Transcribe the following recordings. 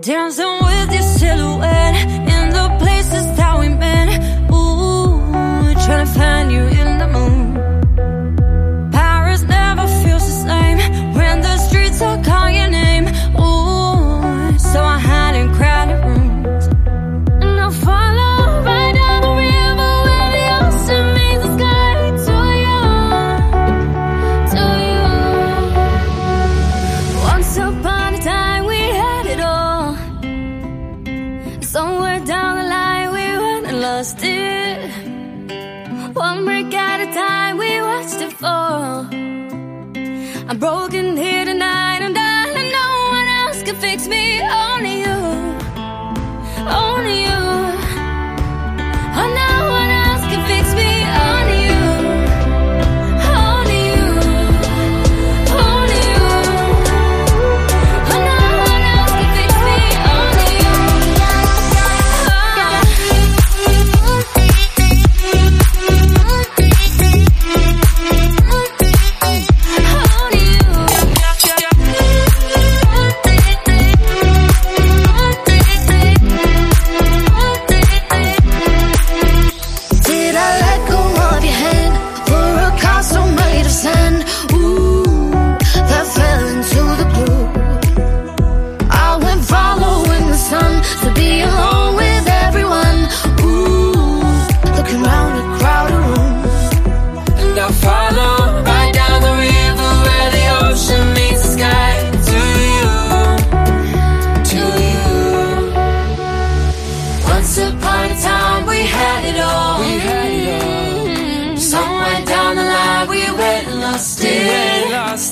Dancing with your silhouette Somewhere down the line we went and lost it. One break at a time we watched it fall. I'm broken here tonight, and darling, no one else can fix me. Oh.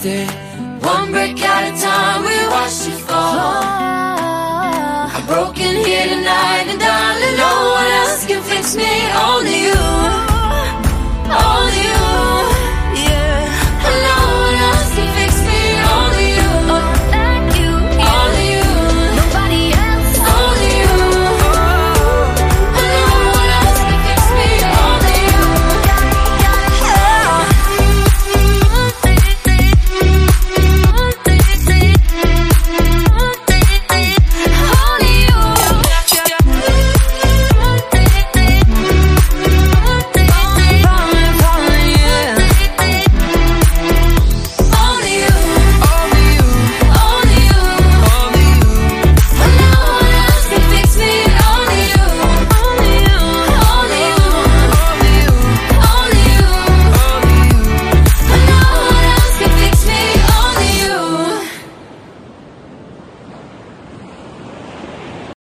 One break at a time, we watch you fall. I'm broken here tonight.